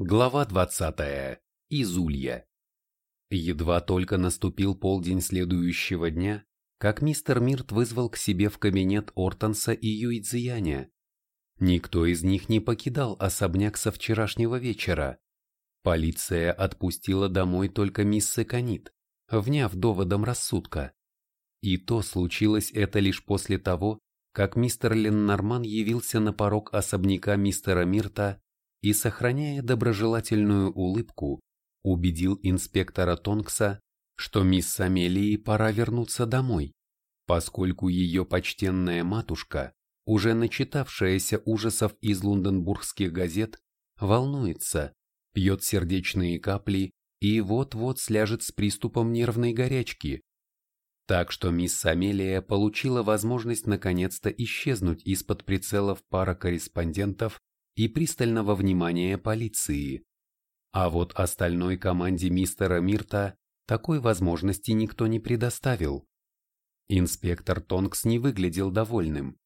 Глава 20. Из Улья. Едва только наступил полдень следующего дня, как мистер Мирт вызвал к себе в кабинет Ортонса и Юйцзияня. Никто из них не покидал особняк со вчерашнего вечера. Полиция отпустила домой только мисс Секанит, вняв доводом рассудка. И то случилось это лишь после того, как мистер Леннорман явился на порог особняка мистера Мирта и, сохраняя доброжелательную улыбку, убедил инспектора Тонкса, что мисс Амелии пора вернуться домой, поскольку ее почтенная матушка, уже начитавшаяся ужасов из лондонбургских газет, волнуется, пьет сердечные капли и вот-вот сляжет с приступом нервной горячки. Так что мисс Амелия получила возможность наконец-то исчезнуть из-под прицелов пара корреспондентов и пристального внимания полиции. А вот остальной команде мистера Мирта такой возможности никто не предоставил. Инспектор Тонкс не выглядел довольным,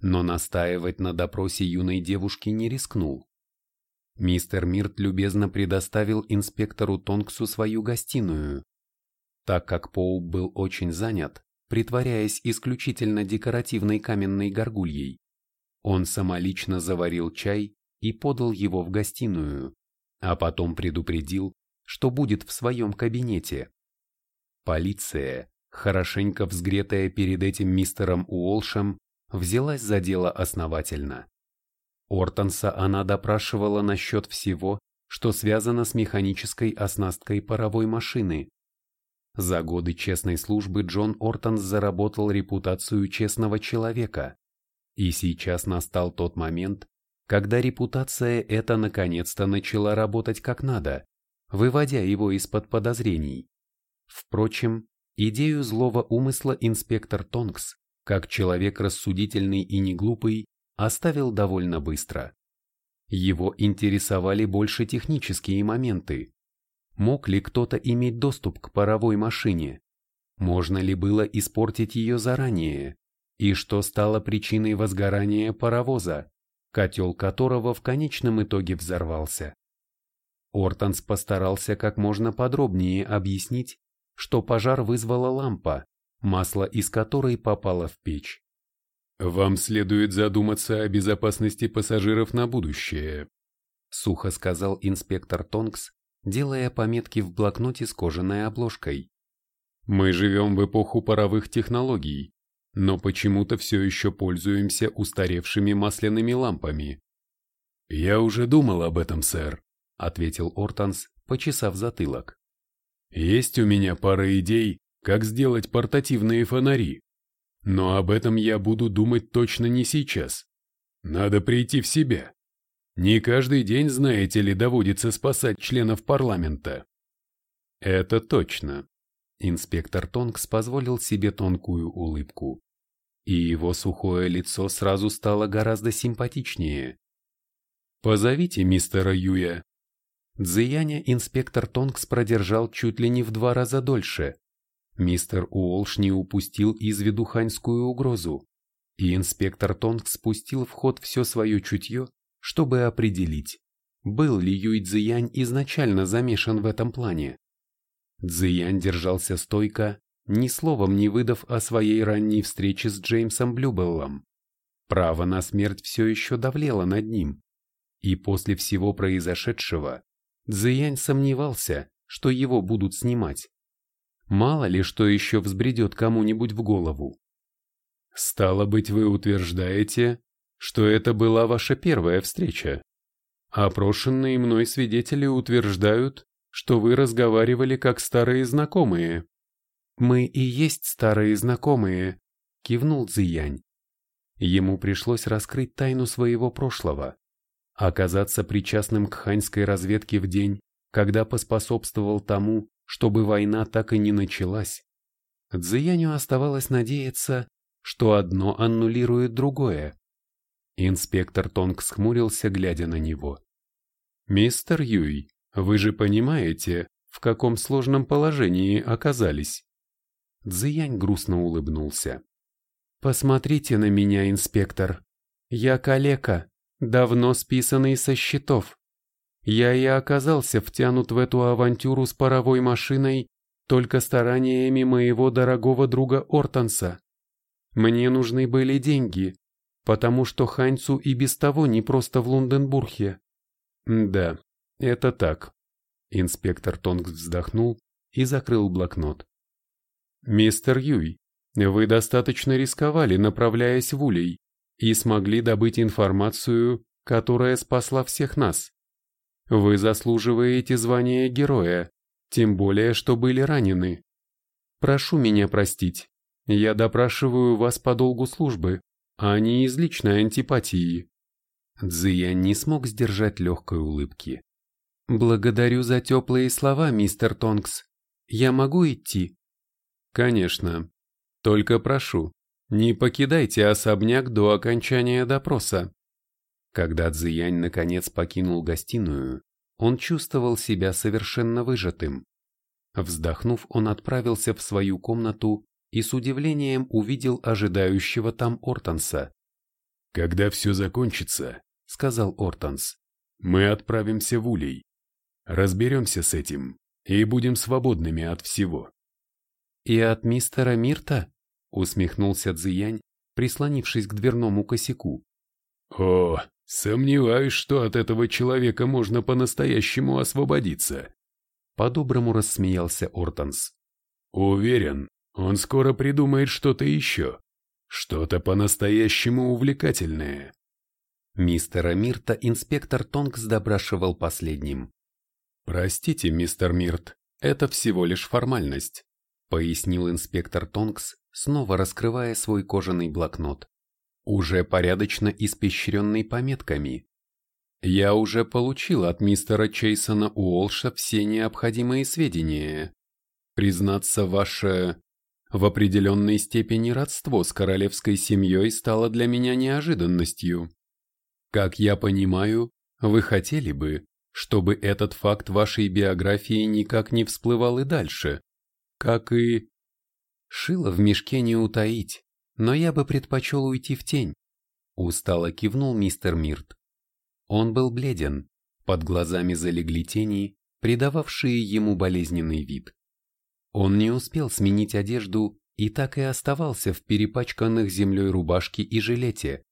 но настаивать на допросе юной девушки не рискнул. Мистер Мирт любезно предоставил инспектору Тонксу свою гостиную. Так как Поуп был очень занят, притворяясь исключительно декоративной каменной горгульей, он самолично заварил чай и подал его в гостиную, а потом предупредил, что будет в своем кабинете. Полиция, хорошенько взгретая перед этим мистером Уолшем, взялась за дело основательно. Ортонса она допрашивала насчет всего, что связано с механической оснасткой паровой машины. За годы честной службы Джон Ортонс заработал репутацию честного человека. И сейчас настал тот момент, когда репутация эта наконец-то начала работать как надо, выводя его из-под подозрений. Впрочем, идею злого умысла инспектор Тонкс, как человек рассудительный и неглупый, оставил довольно быстро. Его интересовали больше технические моменты. Мог ли кто-то иметь доступ к паровой машине? Можно ли было испортить ее заранее? И что стало причиной возгорания паровоза? Котел которого в конечном итоге взорвался. Ортонс постарался как можно подробнее объяснить, что пожар вызвала лампа, масло из которой попало в печь. «Вам следует задуматься о безопасности пассажиров на будущее», сухо сказал инспектор Тонкс, делая пометки в блокноте с кожаной обложкой. «Мы живем в эпоху паровых технологий, но почему-то все еще пользуемся устаревшими масляными лампами. «Я уже думал об этом, сэр», — ответил Ортонс, почесав затылок. «Есть у меня пара идей, как сделать портативные фонари. Но об этом я буду думать точно не сейчас. Надо прийти в себя. Не каждый день, знаете ли, доводится спасать членов парламента». «Это точно», Инспектор Тонкс позволил себе тонкую улыбку. И его сухое лицо сразу стало гораздо симпатичнее. «Позовите мистера Юя». Дзияня инспектор Тонкс продержал чуть ли не в два раза дольше. Мистер Уолш не упустил из виду ханьскую угрозу, и инспектор Тонкс спустил в ход все свое чутье, чтобы определить, был ли Юй Цзиянь изначально замешан в этом плане. Цзиян держался стойко, ни словом не выдав о своей ранней встрече с Джеймсом Блюбеллом. Право на смерть все еще давлело над ним. И после всего произошедшего Цзиянь сомневался, что его будут снимать. Мало ли что еще взбредет кому-нибудь в голову. «Стало быть, вы утверждаете, что это была ваша первая встреча. Опрошенные мной свидетели утверждают, что вы разговаривали как старые знакомые. Мы и есть старые знакомые, кивнул Цзиянь. Ему пришлось раскрыть тайну своего прошлого, оказаться причастным к ханьской разведке в день, когда поспособствовал тому, чтобы война так и не началась. Цзияню оставалось надеяться, что одно аннулирует другое. Инспектор Тонг схмурился, глядя на него. «Мистер Юй, вы же понимаете, в каком сложном положении оказались. Цзиянь грустно улыбнулся. Посмотрите на меня, инспектор. Я калека, давно списанный со счетов. Я и оказался втянут в эту авантюру с паровой машиной только стараниями моего дорогого друга Ортонса. Мне нужны были деньги, потому что Ханьцу и без того не просто в Лунденбурге. Да, это так. Инспектор Тонгс вздохнул и закрыл блокнот. Мистер Юй, вы достаточно рисковали, направляясь в Улей, и смогли добыть информацию, которая спасла всех нас. Вы заслуживаете звания героя, тем более, что были ранены. Прошу меня простить, я допрашиваю вас по долгу службы, а не из личной антипатии. Цзиян не смог сдержать легкой улыбки. Благодарю за теплые слова, мистер Тонкс. Я могу идти? Конечно. Только прошу, не покидайте особняк до окончания допроса. Когда Цзиянь наконец покинул гостиную, он чувствовал себя совершенно выжатым. Вздохнув, он отправился в свою комнату и с удивлением увидел ожидающего там Ортонса. «Когда все закончится», — сказал Ортонс, — «мы отправимся в Улей. Разберемся с этим и будем свободными от всего». «И от мистера Мирта?» — усмехнулся Цзиянь, прислонившись к дверному косяку. «О, сомневаюсь, что от этого человека можно по-настоящему освободиться», — по-доброму рассмеялся Ортонс. «Уверен, он скоро придумает что-то еще. Что-то по-настоящему увлекательное. Мистера Мирта инспектор Тонкс допрашивал последним. «Простите, мистер Мирт, это всего лишь формальность», пояснил инспектор Тонкс, снова раскрывая свой кожаный блокнот, уже порядочно испещренный пометками. «Я уже получил от мистера Чейсона Уолша все необходимые сведения. Признаться, ваше в определенной степени родство с королевской семьей стало для меня неожиданностью. Как я понимаю, вы хотели бы, чтобы этот факт вашей биографии никак не всплывал и дальше, как и... Шило в мешке не утаить, но я бы предпочел уйти в тень. Устало кивнул мистер Мирт. Он был бледен, под глазами залегли тени, придававшие ему болезненный вид. Он не успел сменить одежду и так и оставался в перепачканных землей рубашке и жилете.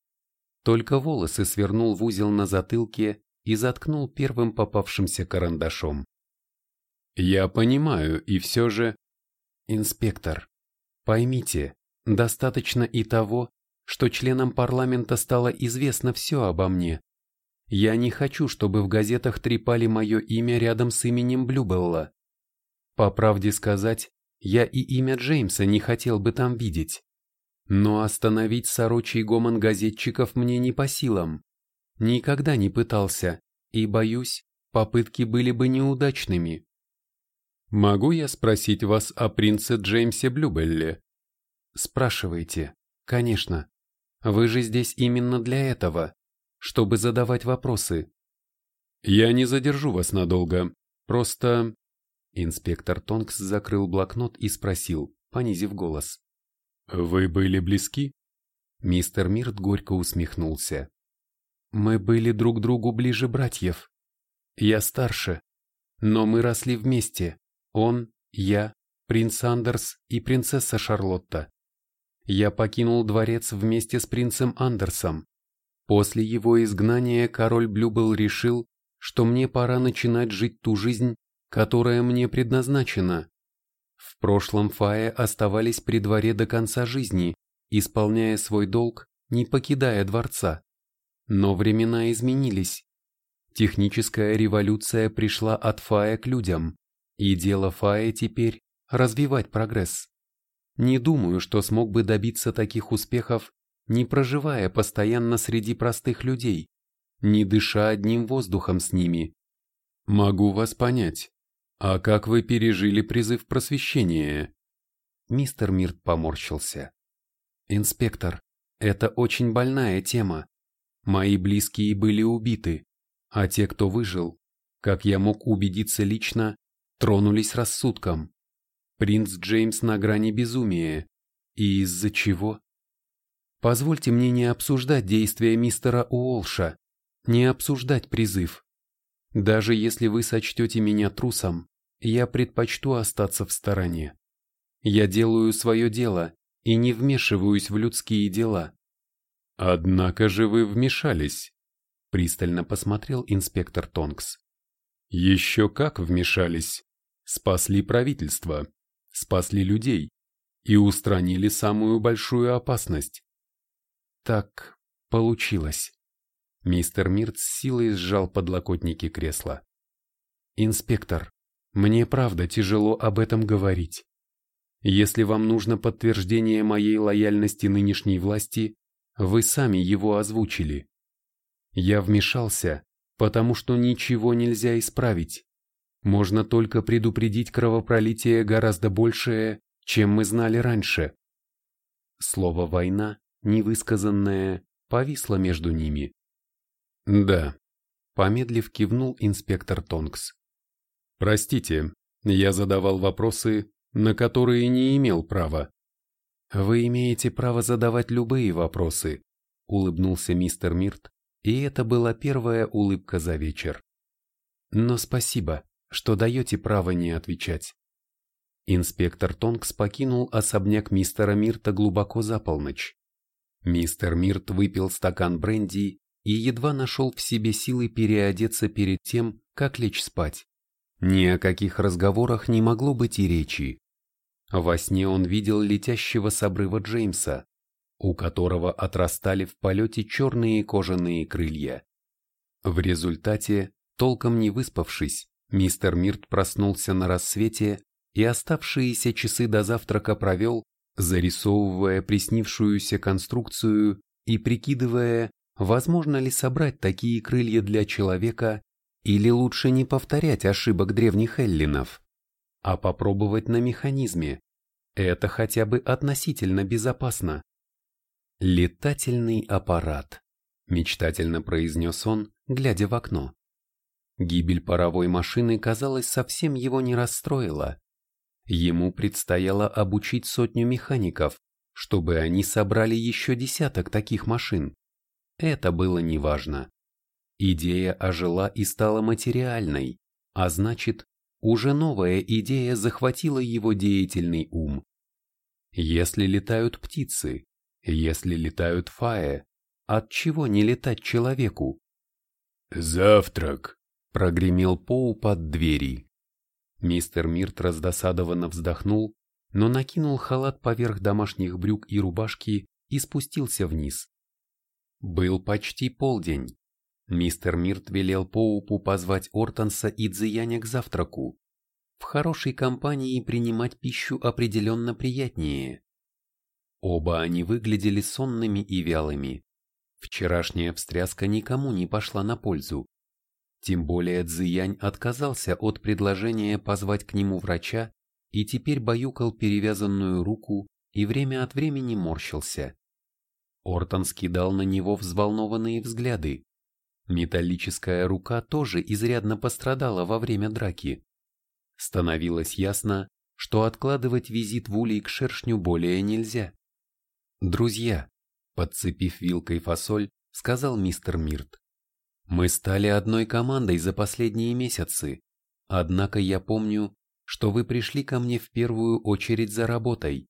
Только волосы свернул в узел на затылке и заткнул первым попавшимся карандашом. «Я понимаю, и все же...» «Инспектор, поймите, достаточно и того, что членам парламента стало известно все обо мне. Я не хочу, чтобы в газетах трепали мое имя рядом с именем Блюбелла. По правде сказать, я и имя Джеймса не хотел бы там видеть. Но остановить сорочий гомон газетчиков мне не по силам. Никогда не пытался, и, боюсь, попытки были бы неудачными. Могу я спросить вас о принце Джеймсе Блюбелле? Спрашивайте, конечно. Вы же здесь именно для этого, чтобы задавать вопросы. Я не задержу вас надолго, просто Инспектор Тонкс закрыл блокнот и спросил, понизив голос. «Вы были близки?» Мистер Мирт горько усмехнулся. «Мы были друг другу ближе братьев. Я старше, но мы росли вместе. Он, я, принц Андерс и принцесса Шарлотта. Я покинул дворец вместе с принцем Андерсом. После его изгнания король Блюбел решил, что мне пора начинать жить ту жизнь, которая мне предназначена. В прошлом Фае оставались при дворе до конца жизни, исполняя свой долг, не покидая дворца. Но времена изменились. Техническая революция пришла от Фая к людям, и дело Фая теперь – развивать прогресс. Не думаю, что смог бы добиться таких успехов, не проживая постоянно среди простых людей, не дыша одним воздухом с ними. Могу вас понять. «А как вы пережили призыв просвещения?» Мистер Мирт поморщился. «Инспектор, это очень больная тема. Мои близкие были убиты, а те, кто выжил, как я мог убедиться лично, тронулись рассудком. Принц Джеймс на грани безумия. И из-за чего? Позвольте мне не обсуждать действия мистера Уолша, не обсуждать призыв. Даже если вы сочтете меня трусом, я предпочту остаться в стороне. Я делаю свое дело и не вмешиваюсь в людские дела. Однако же вы вмешались, пристально посмотрел инспектор Тонкс. Еще как вмешались. Спасли правительство, спасли людей и устранили самую большую опасность. Так получилось. Мистер Мирт с силой сжал подлокотники кресла. «Инспектор, мне правда тяжело об этом говорить. Если вам нужно подтверждение моей лояльности нынешней власти, вы сами его озвучили. Я вмешался, потому что ничего нельзя исправить. Можно только предупредить кровопролитие гораздо большее, чем мы знали раньше. Слово «война», невысказанное, повисло между ними. Да, помедлив кивнул инспектор Тонкс. Простите, я задавал вопросы, на которые не имел права. Вы имеете право задавать любые вопросы, улыбнулся мистер Мирт, и это была первая улыбка за вечер. Но спасибо, что даете право не отвечать. Инспектор Тонкс покинул особняк мистера Мирта глубоко за полночь. Мистер Мирт выпил стакан бренди и едва нашел в себе силы переодеться перед тем, как лечь спать. Ни о каких разговорах не могло быть и речи. Во сне он видел летящего с обрыва Джеймса, у которого отрастали в полете черные кожаные крылья. В результате, толком не выспавшись, мистер Мирт проснулся на рассвете и оставшиеся часы до завтрака провел, зарисовывая приснившуюся конструкцию и прикидывая, возможно ли собрать такие крылья для человека или лучше не повторять ошибок древних эллинов, а попробовать на механизме. Это хотя бы относительно безопасно. «Летательный аппарат», – мечтательно произнес он, глядя в окно. Гибель паровой машины, казалось, совсем его не расстроила. Ему предстояло обучить сотню механиков, чтобы они собрали еще десяток таких машин. Это было неважно. Идея ожила и стала материальной, а значит, уже новая идея захватила его деятельный ум. Если летают птицы, если летают фаи, от чего не летать человеку? «Завтрак!» — прогремел Поу под двери. Мистер Мирт раздосадованно вздохнул, но накинул халат поверх домашних брюк и рубашки и спустился вниз. Был почти полдень. Мистер Мирт велел Поупу позвать Ортонса и Дзияня к завтраку. В хорошей компании принимать пищу определенно приятнее. Оба они выглядели сонными и вялыми. Вчерашняя встряска никому не пошла на пользу. Тем более Цзиянь отказался от предложения позвать к нему врача и теперь баюкал перевязанную руку и время от времени морщился. Ортон скидал на него взволнованные взгляды. Металлическая рука тоже изрядно пострадала во время драки. Становилось ясно, что откладывать визит в улей к шершню более нельзя. «Друзья», — подцепив вилкой фасоль, сказал мистер Мирт. «Мы стали одной командой за последние месяцы, однако я помню, что вы пришли ко мне в первую очередь за работой.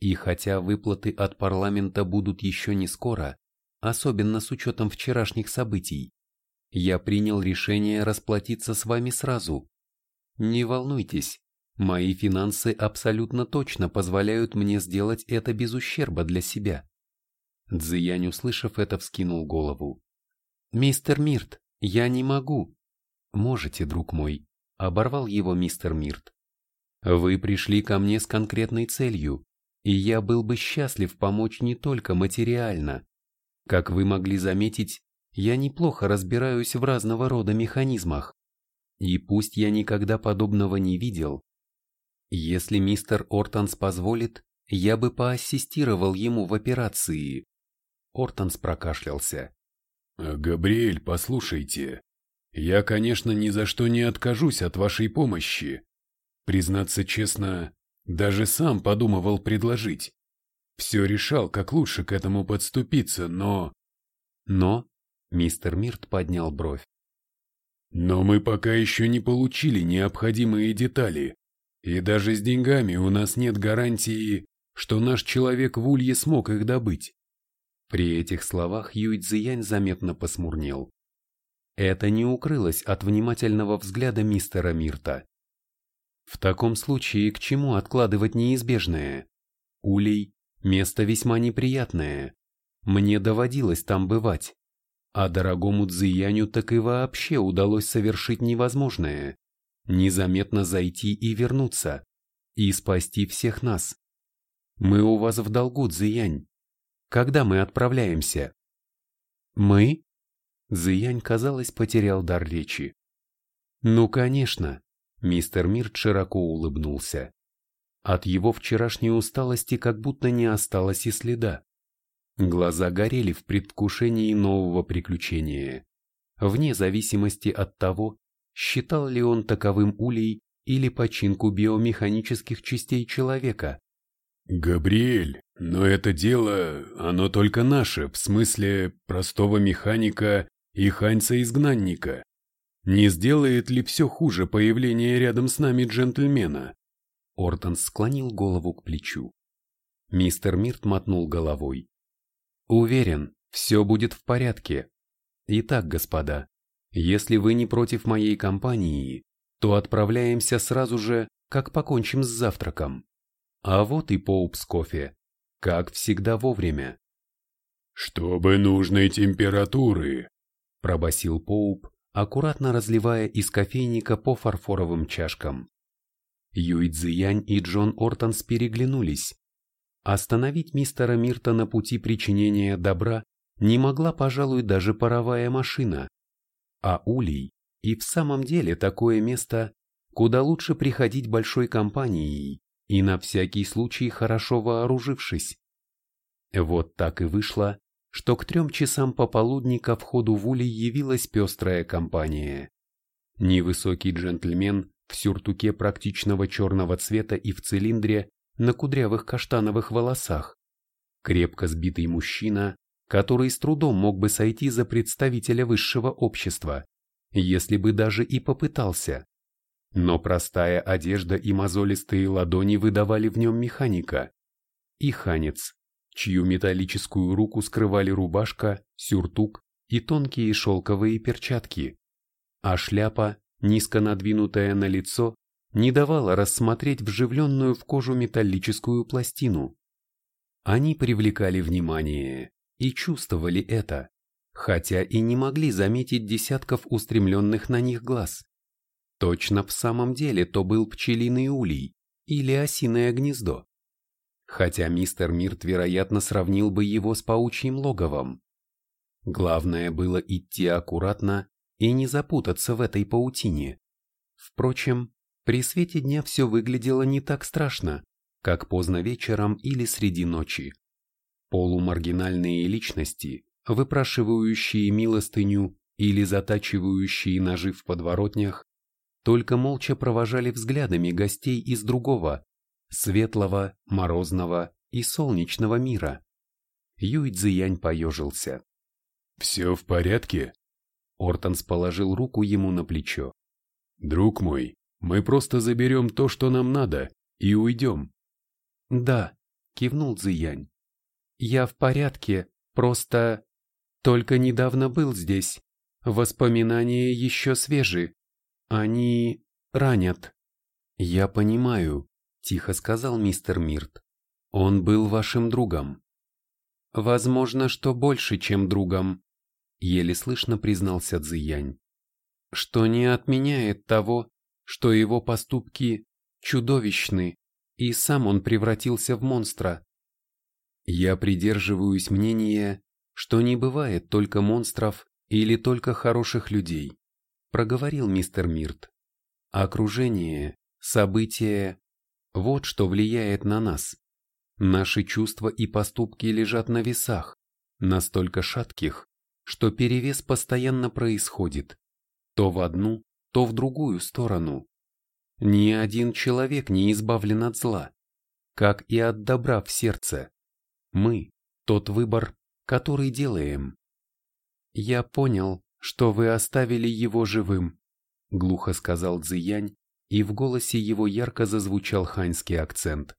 И хотя выплаты от парламента будут еще не скоро, особенно с учетом вчерашних событий, я принял решение расплатиться с вами сразу. Не волнуйтесь, Мои финансы абсолютно точно позволяют мне сделать это без ущерба для себя. Цзиянь, услышав это, вскинул голову. «Мистер Мирт, я не могу». «Можете, друг мой», — оборвал его мистер Мирт. «Вы пришли ко мне с конкретной целью, и я был бы счастлив помочь не только материально. Как вы могли заметить, я неплохо разбираюсь в разного рода механизмах. И пусть я никогда подобного не видел, если мистер Ортонс позволит, я бы поассистировал ему в операции. Ортонс прокашлялся. «Габриэль, послушайте, я, конечно, ни за что не откажусь от вашей помощи. Признаться честно, даже сам подумывал предложить. Все решал, как лучше к этому подступиться, но... Но... Мистер Мирт поднял бровь. Но мы пока еще не получили необходимые детали, и даже с деньгами у нас нет гарантии, что наш человек в улье смог их добыть. При этих словах Юй Цзиянь заметно посмурнел. Это не укрылось от внимательного взгляда мистера Мирта. В таком случае к чему откладывать неизбежное? Улей – место весьма неприятное. Мне доводилось там бывать. А дорогому Цзияню так и вообще удалось совершить невозможное – незаметно зайти и вернуться, и спасти всех нас. Мы у вас в долгу, Цзиянь. Когда мы отправляемся? Мы? Цзиянь, казалось, потерял дар речи. Ну, конечно, мистер Мирт широко улыбнулся. От его вчерашней усталости как будто не осталось и следа. Глаза горели в предвкушении нового приключения, вне зависимости от того, считал ли он таковым улей или починку биомеханических частей человека. «Габриэль, но это дело, оно только наше, в смысле простого механика и ханьца-изгнанника. Не сделает ли все хуже появление рядом с нами джентльмена?» Ортон склонил голову к плечу. Мистер Мирт мотнул головой. Уверен, все будет в порядке. Итак, господа, если вы не против моей компании, то отправляемся сразу же, как покончим с завтраком. А вот и Поуп с кофе. Как всегда вовремя. «Чтобы нужной температуры», – пробасил Поуп, аккуратно разливая из кофейника по фарфоровым чашкам. Юй Цзиянь и Джон Ортонс переглянулись, Остановить мистера Мирта на пути причинения добра не могла, пожалуй, даже паровая машина. А Улей и в самом деле такое место, куда лучше приходить большой компанией и на всякий случай хорошо вооружившись. Вот так и вышло, что к трем часам пополудни ко входу в Улей явилась пестрая компания. Невысокий джентльмен в сюртуке практичного черного цвета и в цилиндре на кудрявых каштановых волосах, крепко сбитый мужчина, который с трудом мог бы сойти за представителя высшего общества, если бы даже и попытался. Но простая одежда и мозолистые ладони выдавали в нем механика. И ханец, чью металлическую руку скрывали рубашка, сюртук и тонкие шелковые перчатки. А шляпа, низко надвинутая на лицо, не давала рассмотреть вживленную в кожу металлическую пластину. Они привлекали внимание и чувствовали это, хотя и не могли заметить десятков устремленных на них глаз. Точно в самом деле то был пчелиный улей или осиное гнездо. Хотя мистер Мирт, вероятно, сравнил бы его с паучьим логовом. Главное было идти аккуратно и не запутаться в этой паутине. Впрочем, при свете дня все выглядело не так страшно, как поздно вечером или среди ночи. Полумаргинальные личности, выпрашивающие милостыню или затачивающие ножи в подворотнях, только молча провожали взглядами гостей из другого, светлого, морозного и солнечного мира. Юй Цзиянь поежился. «Все в порядке?» Ортонс положил руку ему на плечо. «Друг мой, мы просто заберем то, что нам надо, и уйдем. Да, кивнул Цзиянь. Я в порядке, просто... Только недавно был здесь. Воспоминания еще свежи. Они ранят. Я понимаю, тихо сказал мистер Мирт. Он был вашим другом. Возможно, что больше, чем другом, еле слышно признался Цзиянь. Что не отменяет того, что его поступки чудовищны, и сам он превратился в монстра. Я придерживаюсь мнения, что не бывает только монстров или только хороших людей, проговорил мистер Мирт. Окружение, события – вот что влияет на нас. Наши чувства и поступки лежат на весах, настолько шатких, что перевес постоянно происходит, то в одну, то в другую сторону. Ни один человек не избавлен от зла, как и от добра в сердце. Мы – тот выбор, который делаем. Я понял, что вы оставили его живым, глухо сказал Цзиянь, и в голосе его ярко зазвучал ханьский акцент.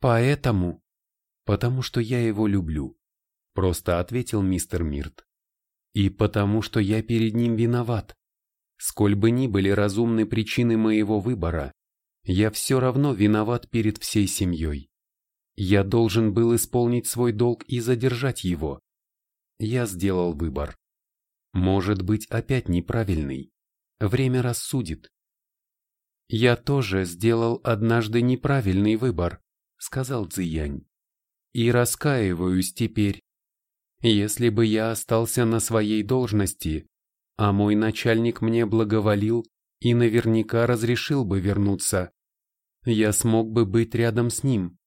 Поэтому, потому что я его люблю, просто ответил мистер Мирт. И потому что я перед ним виноват. Сколь бы ни были разумны причины моего выбора, я все равно виноват перед всей семьей. Я должен был исполнить свой долг и задержать его. Я сделал выбор. Может быть, опять неправильный. Время рассудит. Я тоже сделал однажды неправильный выбор, сказал Цзиянь. И раскаиваюсь теперь. Если бы я остался на своей должности, а мой начальник мне благоволил и наверняка разрешил бы вернуться, я смог бы быть рядом с ним,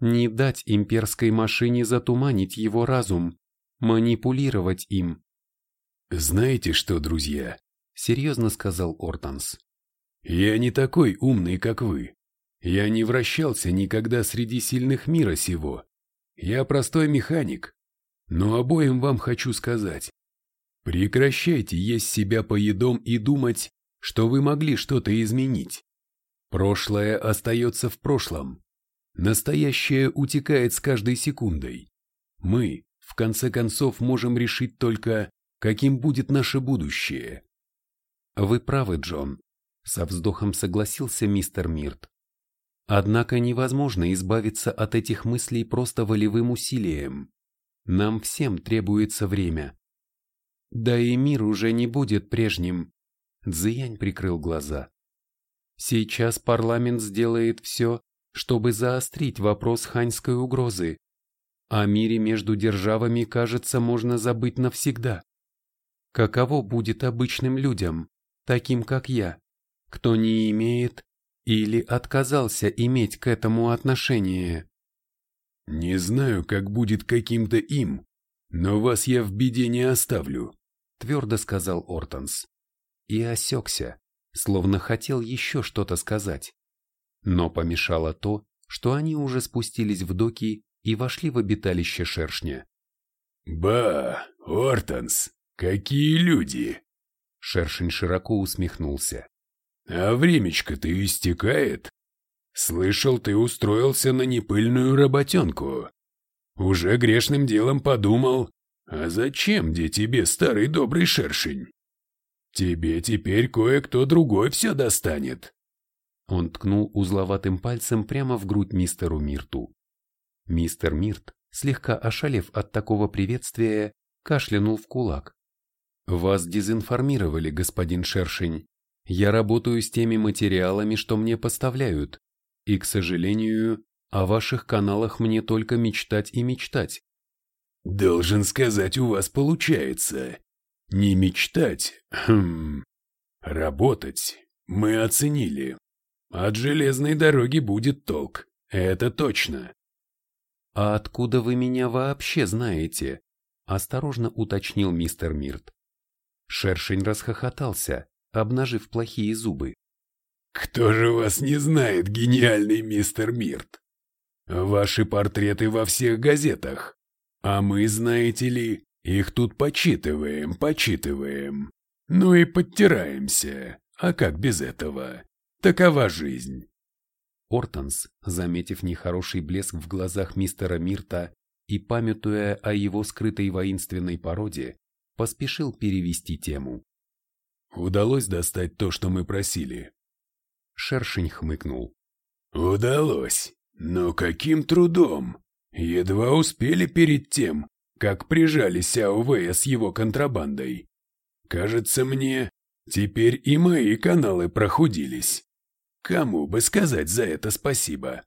не дать имперской машине затуманить его разум, манипулировать им. «Знаете что, друзья?» — серьезно сказал Ортанс. «Я не такой умный, как вы. Я не вращался никогда среди сильных мира сего. Я простой механик. Но обоим вам хочу сказать. Прекращайте есть себя по едом и думать, что вы могли что-то изменить. Прошлое остается в прошлом. Настоящее утекает с каждой секундой. Мы, в конце концов, можем решить только, каким будет наше будущее. Вы правы, Джон, со вздохом согласился мистер Мирт. Однако невозможно избавиться от этих мыслей просто волевым усилием. Нам всем требуется время. Да и мир уже не будет прежним. Цзиянь прикрыл глаза. Сейчас парламент сделает все, чтобы заострить вопрос ханьской угрозы. О мире между державами, кажется, можно забыть навсегда. Каково будет обычным людям, таким как я, кто не имеет или отказался иметь к этому отношение? «Не знаю, как будет каким-то им, но вас я в беде не оставлю», — твердо сказал Ортонс. И осекся, словно хотел еще что-то сказать. Но помешало то, что они уже спустились в доки и вошли в обиталище шершня. «Ба, Ортонс, какие люди!» Шершень широко усмехнулся. «А времечко-то истекает. Слышал, ты устроился на непыльную работенку. Уже грешным делом подумал, а зачем где тебе старый добрый шершень? Тебе теперь кое-кто другой все достанет. Он ткнул узловатым пальцем прямо в грудь мистеру Мирту. Мистер Мирт, слегка ошалев от такого приветствия, кашлянул в кулак. «Вас дезинформировали, господин Шершень. Я работаю с теми материалами, что мне поставляют. И, к сожалению, о ваших каналах мне только мечтать и мечтать». «Должен сказать, у вас получается. Не мечтать, хм, работать. Мы оценили. От железной дороги будет толк, это точно. А откуда вы меня вообще знаете? Осторожно уточнил мистер Мирт. Шершень расхохотался, обнажив плохие зубы. Кто же вас не знает, гениальный мистер Мирт? Ваши портреты во всех газетах. А мы, знаете ли, их тут почитываем, почитываем. Ну и подтираемся. А как без этого? Такова жизнь. Ортонс, заметив нехороший блеск в глазах мистера Мирта и памятуя о его скрытой воинственной породе, поспешил перевести тему. «Удалось достать то, что мы просили?» Шершень хмыкнул. «Удалось. Но каким трудом? Едва успели перед тем, как прижали Сяо Вэя с его контрабандой. Кажется мне, теперь и мои каналы прохудились. Кому бы сказать за это спасибо?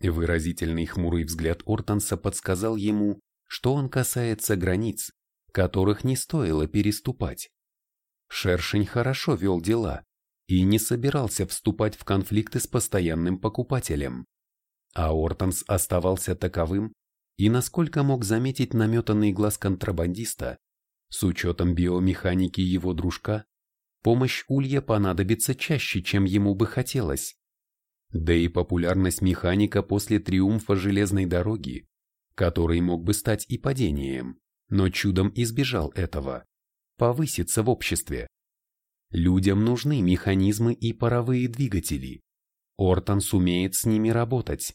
Выразительный хмурый взгляд Ортонса подсказал ему, что он касается границ, которых не стоило переступать. Шершень хорошо вел дела и не собирался вступать в конфликты с постоянным покупателем. А Ортонс оставался таковым, и насколько мог заметить наметанный глаз контрабандиста, с учетом биомеханики его дружка, помощь Улья понадобится чаще, чем ему бы хотелось. Да и популярность механика после триумфа железной дороги, который мог бы стать и падением, но чудом избежал этого, повысится в обществе. Людям нужны механизмы и паровые двигатели. Ортон сумеет с ними работать.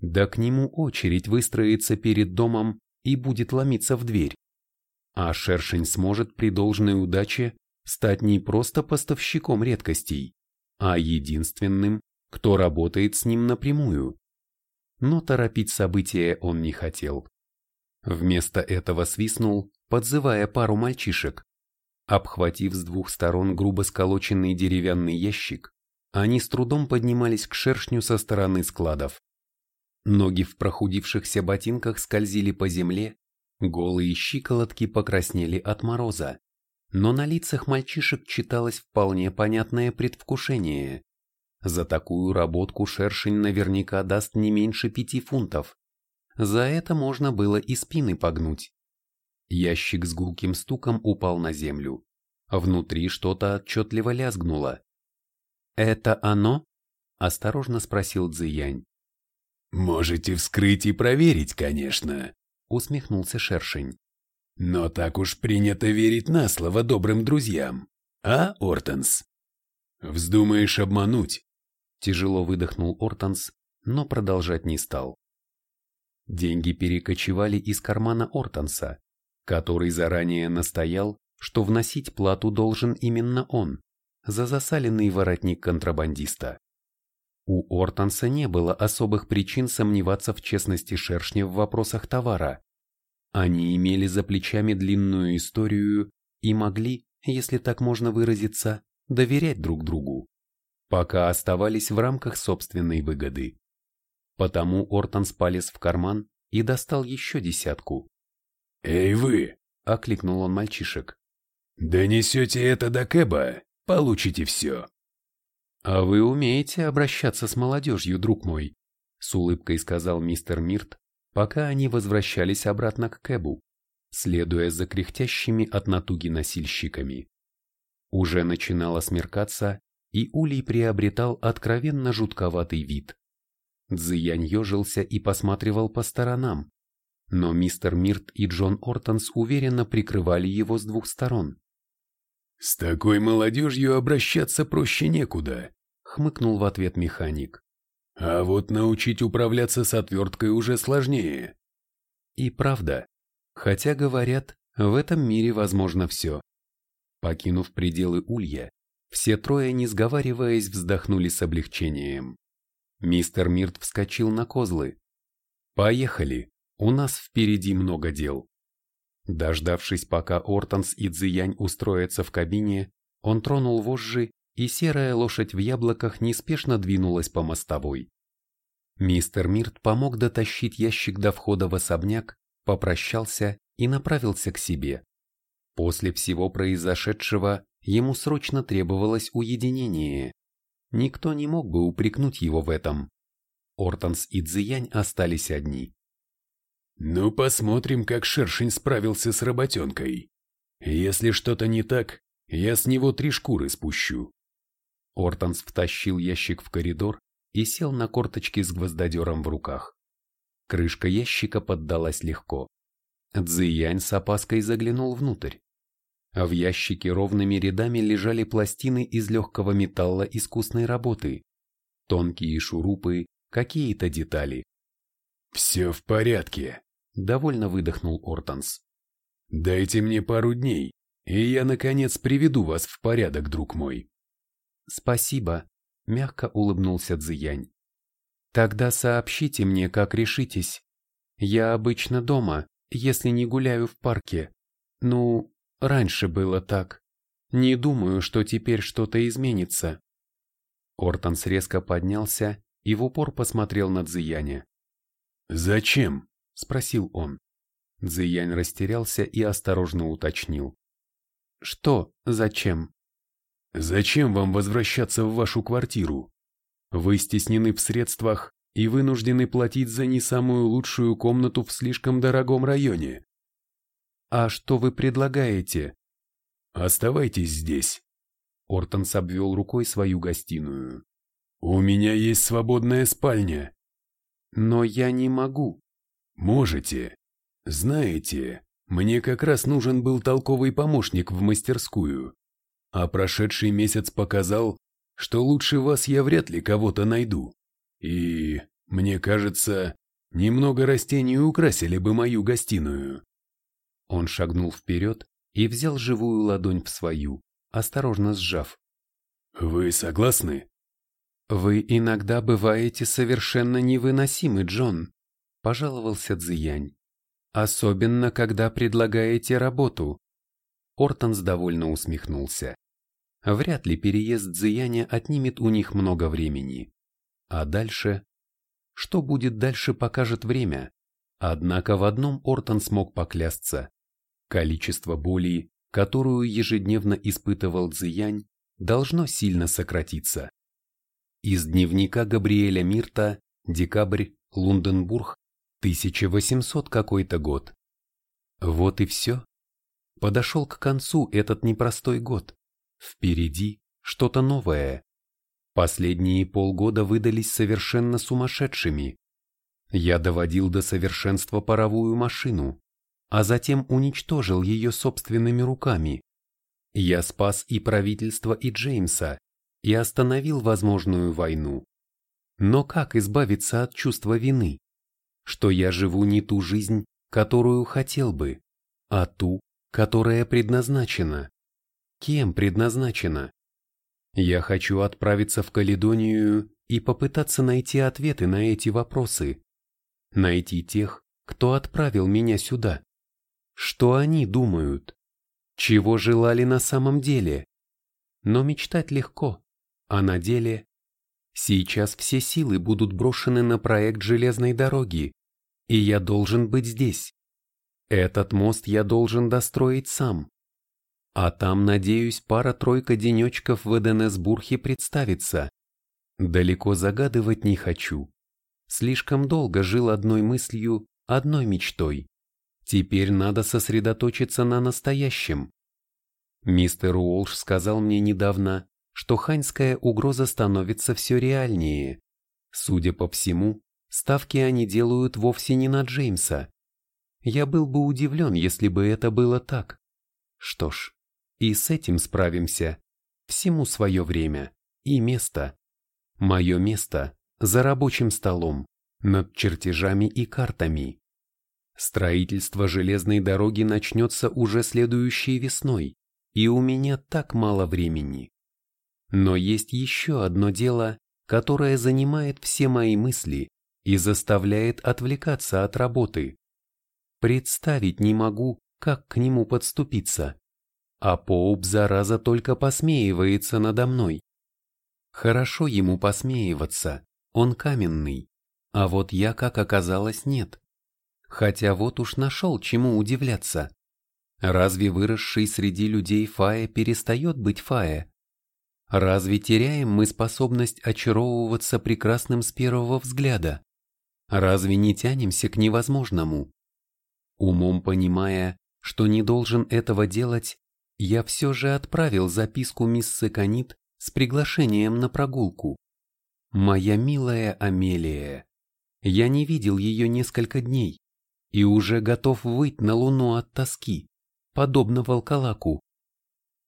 Да к нему очередь выстроится перед домом и будет ломиться в дверь. А шершень сможет при должной удаче стать не просто поставщиком редкостей, а единственным, кто работает с ним напрямую. Но торопить события он не хотел. Вместо этого свистнул, подзывая пару мальчишек. Обхватив с двух сторон грубо сколоченный деревянный ящик, они с трудом поднимались к шершню со стороны складов. Ноги в прохудившихся ботинках скользили по земле, голые щиколотки покраснели от мороза, но на лицах мальчишек читалось вполне понятное предвкушение. За такую работку шершень наверняка даст не меньше пяти фунтов. За это можно было и спины погнуть. Ящик с гулким стуком упал на землю. Внутри что-то отчетливо лязгнуло. «Это оно?» – осторожно спросил Цзиянь. «Можете вскрыть и проверить, конечно», – усмехнулся Шершень. «Но так уж принято верить на слово добрым друзьям. А, Ортонс?» «Вздумаешь обмануть?» Тяжело выдохнул Ортонс, но продолжать не стал. Деньги перекочевали из кармана Ортонса, который заранее настоял, что вносить плату должен именно он, за засаленный воротник контрабандиста. У Ортонса не было особых причин сомневаться в честности шершня в вопросах товара. Они имели за плечами длинную историю и могли, если так можно выразиться, доверять друг другу, пока оставались в рамках собственной выгоды. Потому Ортонс полез в карман и достал еще десятку. «Эй вы!» — окликнул он мальчишек. «Донесете это до Кэба, получите все». «А вы умеете обращаться с молодежью, друг мой», — с улыбкой сказал мистер Мирт, пока они возвращались обратно к Кэбу, следуя за кряхтящими от натуги носильщиками. Уже начинало смеркаться, и Улей приобретал откровенно жутковатый вид. Цзиянь ежился и посматривал по сторонам, но мистер Мирт и Джон Ортонс уверенно прикрывали его с двух сторон. «С такой молодежью обращаться проще некуда», хмыкнул в ответ механик. А вот научить управляться с отверткой уже сложнее. И правда, хотя говорят, в этом мире возможно все. Покинув пределы улья, все трое, не сговариваясь, вздохнули с облегчением. Мистер Мирт вскочил на козлы. «Поехали, у нас впереди много дел». Дождавшись, пока Ортонс и Цзиянь устроятся в кабине, он тронул вожжи и серая лошадь в яблоках неспешно двинулась по мостовой. Мистер Мирт помог дотащить ящик до входа в особняк, попрощался и направился к себе. После всего произошедшего ему срочно требовалось уединение. Никто не мог бы упрекнуть его в этом. Ортонс и Цзиянь остались одни. «Ну, посмотрим, как Шершень справился с работенкой. Если что-то не так, я с него три шкуры спущу», Ортонс втащил ящик в коридор и сел на корточки с гвоздодером в руках. Крышка ящика поддалась легко. Цзиянь с опаской заглянул внутрь. В ящике ровными рядами лежали пластины из легкого металла искусной работы, тонкие шурупы, какие-то детали. «Все в порядке», — довольно выдохнул Ортонс. «Дайте мне пару дней, и я, наконец, приведу вас в порядок, друг мой». «Спасибо», — мягко улыбнулся Цзиянь. «Тогда сообщите мне, как решитесь. Я обычно дома, если не гуляю в парке. Ну, раньше было так. Не думаю, что теперь что-то изменится». Ортонс резко поднялся и в упор посмотрел на Цзияня. «Зачем?» — спросил он. Цзиянь растерялся и осторожно уточнил. «Что зачем?» Зачем вам возвращаться в вашу квартиру? Вы стеснены в средствах и вынуждены платить за не самую лучшую комнату в слишком дорогом районе. А что вы предлагаете? Оставайтесь здесь. Ортонс обвел рукой свою гостиную. У меня есть свободная спальня. Но я не могу. Можете. Знаете, мне как раз нужен был толковый помощник в мастерскую. а прошедший месяц показал, что лучше вас я вряд ли кого-то найду. И, мне кажется, немного растений украсили бы мою гостиную. Он шагнул вперед и взял живую ладонь в свою, осторожно сжав. «Вы согласны?» «Вы иногда бываете совершенно невыносимы, Джон», – пожаловался Цзиянь. «Особенно, когда предлагаете работу». Ортонс довольно усмехнулся. Вряд ли переезд Цзияня отнимет у них много времени. А дальше? Что будет дальше, покажет время. Однако в одном Ортон смог поклясться. Количество боли, которую ежедневно испытывал Цзиянь, должно сильно сократиться. Из дневника Габриэля Мирта, декабрь, Лунденбург, 1800 какой-то год. Вот и все. Подошел к концу этот непростой год. Впереди что-то новое. Последние полгода выдались совершенно сумасшедшими. Я доводил до совершенства паровую машину, а затем уничтожил ее собственными руками. Я спас и правительство, и Джеймса, и остановил возможную войну. Но как избавиться от чувства вины? Что я живу не ту жизнь, которую хотел бы, а ту, которая предназначена. Кем предназначена? Я хочу отправиться в Каледонию и попытаться найти ответы на эти вопросы. Найти тех, кто отправил меня сюда. Что они думают? Чего желали на самом деле? Но мечтать легко. А на деле? Сейчас все силы будут брошены на проект железной дороги, и я должен быть здесь. Этот мост я должен достроить сам. А там, надеюсь, пара-тройка денечков в Эденесбурге представится. Далеко загадывать не хочу. Слишком долго жил одной мыслью, одной мечтой. Теперь надо сосредоточиться на настоящем. Мистер Уолш сказал мне недавно, что ханьская угроза становится все реальнее. Судя по всему, ставки они делают вовсе не на Джеймса. Я был бы удивлен, если бы это было так. Что ж, и с этим справимся. Всему свое время и место. Мое место за рабочим столом, над чертежами и картами. Строительство железной дороги начнется уже следующей весной, и у меня так мало времени. Но есть еще одно дело, которое занимает все мои мысли и заставляет отвлекаться от работы. Представить не могу, как к нему подступиться. А Поуп, зараза, только посмеивается надо мной. Хорошо ему посмеиваться, он каменный, а вот я, как оказалось, нет. Хотя вот уж нашел, чему удивляться. Разве выросший среди людей Фая перестает быть Фая? Разве теряем мы способность очаровываться прекрасным с первого взгляда? Разве не тянемся к невозможному? Умом понимая, что не должен этого делать, я все же отправил записку мисс Саканит с приглашением на прогулку. Моя милая Амелия, я не видел ее несколько дней и уже готов выть на луну от тоски, подобно волколаку.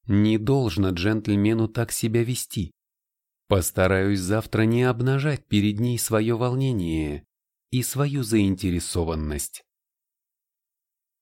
Не должно джентльмену так себя вести. Постараюсь завтра не обнажать перед ней свое волнение и свою заинтересованность.